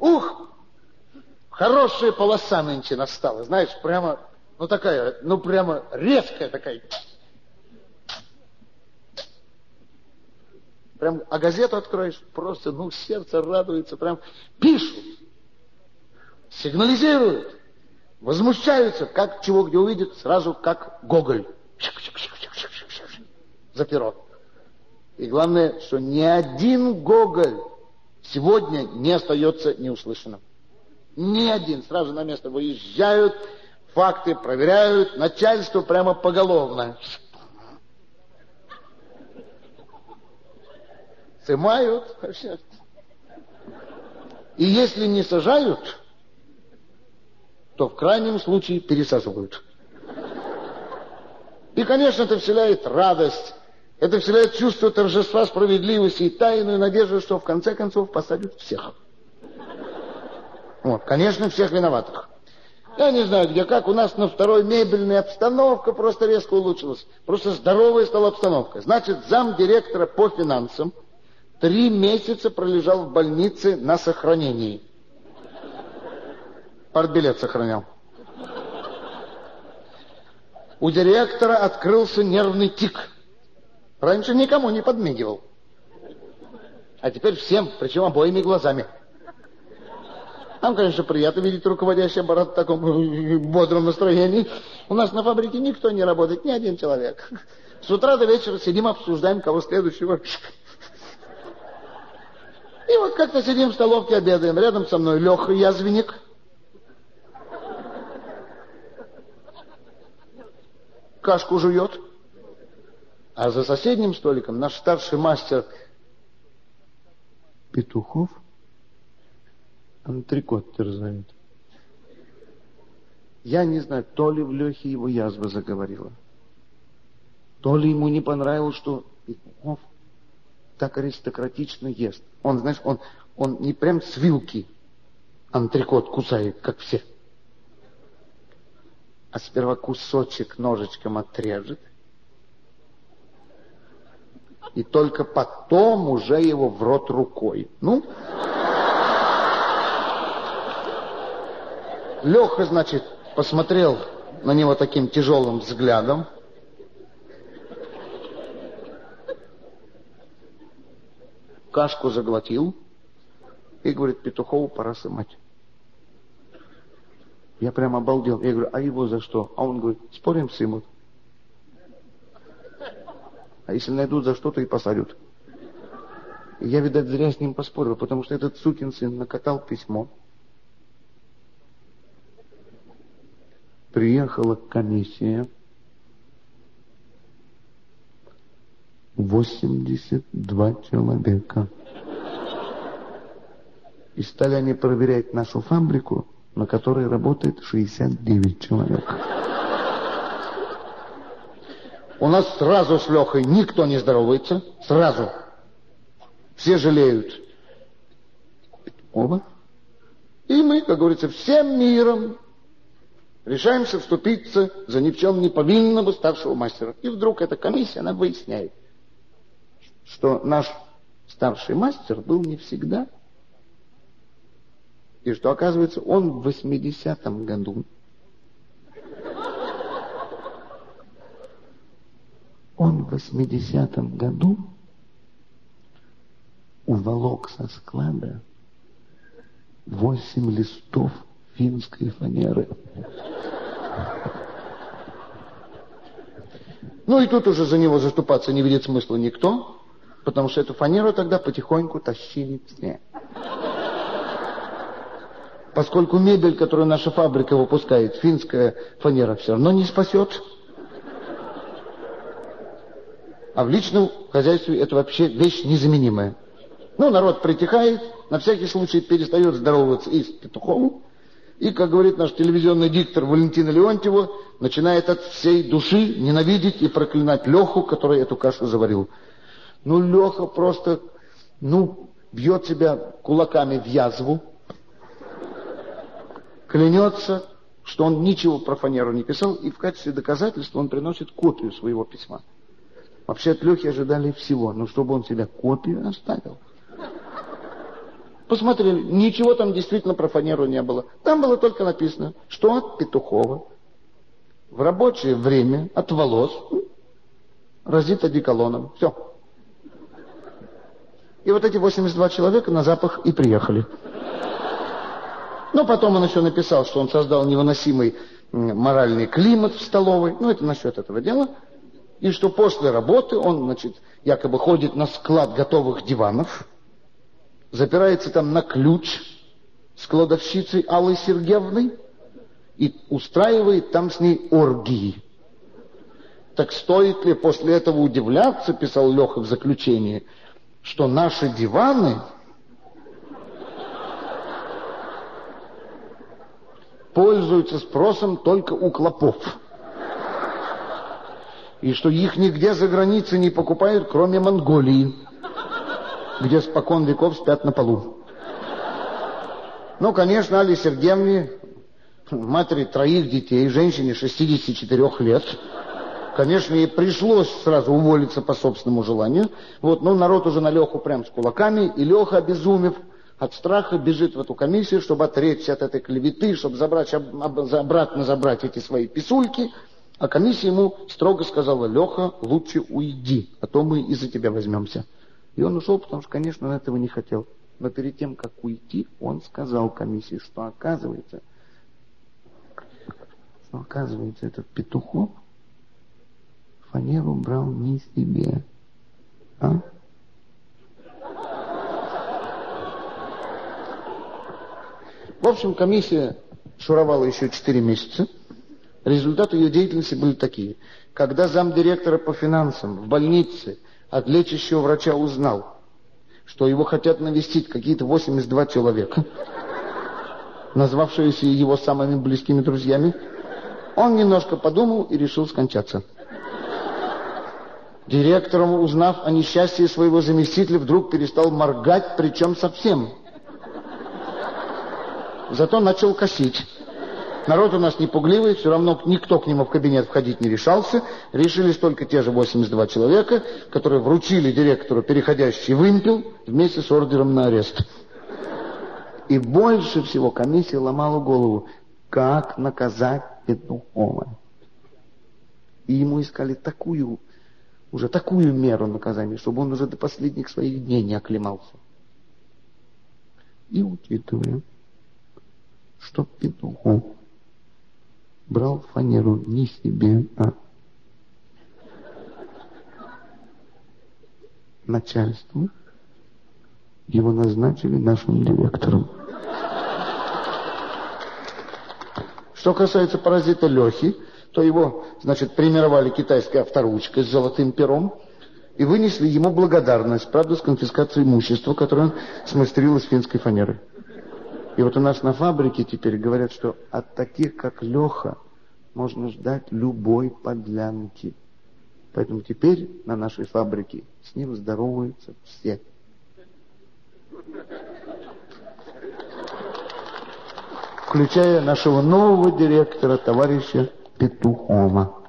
Ух, хорошая полоса нынче настала, знаешь, прямо, ну такая, ну прямо резкая такая. Прям, а газету откроешь, просто, ну, сердце радуется, прям пишут, сигнализируют, возмущаются, как чего где увидят, сразу как Гоголь. За перо. И главное, что ни один Гоголь сегодня не остается неуслышанным. Ни один. Сразу на место выезжают, факты проверяют, начальство прямо поголовно. Сымают. И если не сажают, то в крайнем случае пересаживают. И, конечно, это вселяет радость, это вселяет чувство торжества справедливости и тайную надежду, что в конце концов посадят всех. Вот, конечно, всех виноватых. Я не знаю, где как, у нас на второй мебельная обстановка просто резко улучшилась. Просто здоровая стала обстановка. Значит, зам директора по финансам три месяца пролежал в больнице на сохранении. Партбилет сохранял. У директора открылся нервный тик. Раньше никому не подмигивал. А теперь всем, причем обоими глазами. Нам, конечно, приятно видеть руководящий аппарат в таком бодром настроении. У нас на фабрике никто не работает, ни один человек. С утра до вечера сидим, обсуждаем, кого следующего. И вот как-то сидим в столовке, обедаем. Рядом со мной Леха Язвенник. Кашку жует. А за соседним столиком наш старший мастер Петухов антрикот терзает. Я не знаю, то ли в Лехе его язва заговорила, то ли ему не понравилось, что Петухов так аристократично ест. Он, знаешь, он, он не прям с вилки антрикот кусает, как все, а сперва кусочек ножичком отрежет, и только потом уже его в рот рукой. Ну, Леха, значит, посмотрел на него таким тяжелым взглядом. Кашку заглотил и говорит, Петухову пора сымать. Я прям обалдел. Я говорю, а его за что? А он говорит, спорим, сымут. А если найдут за что-то и посадят. И я, видать, зря с ним поспорил, потому что этот сукин сын накатал письмо. приехала комиссия, 82 человека. И стали они проверять нашу фабрику, на которой работает 69 человек. У нас сразу с Лехой никто не здоровается, сразу. Все жалеют. Оба. И мы, как говорится, всем миром решаемся вступиться за ни в чем не повинного старшего мастера. И вдруг эта комиссия, она выясняет, что наш старший мастер был не всегда, и что, оказывается, он в 80-м году он в 80-м году уволок со склада восемь листов финской фанеры. Ну и тут уже за него заступаться не видит смысла никто, потому что эту фанеру тогда потихоньку тащили все. Поскольку мебель, которую наша фабрика выпускает, финская фанера все равно не спасет. А в личном хозяйстве это вообще вещь незаменимая. Ну, народ притихает, на всякий случай перестает здороваться и с Петуховым, и, как говорит наш телевизионный диктор Валентина Леонтьева, начинает от всей души ненавидеть и проклинать Леху, который эту кашу заварил. Ну, Леха просто, ну, бьет себя кулаками в язву, клянется, что он ничего про фанеру не писал, и в качестве доказательства он приносит копию своего письма. Вообще от Лехи ожидали всего, но чтобы он себя копию оставил. Посмотрели, ничего там действительно про фанеру не было. Там было только написано, что от Петухова в рабочее время от волос разит одеколоном. Все. И вот эти 82 человека на запах и приехали. Но потом он еще написал, что он создал невыносимый моральный климат в столовой. Ну, это насчет этого дела. И что после работы он, значит, якобы ходит на склад готовых диванов, запирается там на ключ с кладовщицей Аллой Сергеевной и устраивает там с ней оргии. Так стоит ли после этого удивляться, писал Леха в заключении, что наши диваны пользуются спросом только у клопов. И что их нигде за границей не покупают, кроме Монголии, где спокон веков спят на полу. Ну, конечно, Али Сергеевне, матери троих детей, женщине 64 лет, конечно, ей пришлось сразу уволиться по собственному желанию. Вот, но народ уже на Леху прям с кулаками, и Леха, обезумев, от страха бежит в эту комиссию, чтобы отречься от этой клеветы, чтобы забрать, обратно забрать эти свои писульки. А комиссия ему строго сказала, Леха, лучше уйди, а то мы из-за тебя возьмемся. И он ушел, потому что, конечно, он этого не хотел. Но перед тем, как уйти, он сказал комиссии, что оказывается, что оказывается этот Петухов фанеру брал не себе, а В общем, комиссия шуровала еще 4 месяца. Результаты ее деятельности были такие. Когда замдиректора по финансам в больнице от лечащего врача узнал, что его хотят навестить какие-то 82 человека, назвавшиеся его самыми близкими друзьями, он немножко подумал и решил скончаться. Директором, узнав о несчастье своего заместителя, вдруг перестал моргать, причем совсем зато начал косить. Народ у нас не пугливый, все равно никто к нему в кабинет входить не решался. Решились только те же 82 человека, которые вручили директору переходящий вымпел вместе с ордером на арест. И больше всего комиссия ломала голову, как наказать Петухова. И ему искали такую, уже такую меру наказания, чтобы он уже до последних своих дней не оклемался. И учитывая, что петухов брал фанеру не себе, а начальству. Его назначили нашим директором. Что касается паразита Лехи, то его, значит, примировали китайской авторучкой с золотым пером и вынесли ему благодарность, правда, с конфискацией имущества, которое он смастерил из финской фанеры. И вот у нас на фабрике теперь говорят, что от таких, как Леха, можно ждать любой подлянки. Поэтому теперь на нашей фабрике с ним здороваются все. Включая нашего нового директора, товарища Петухова.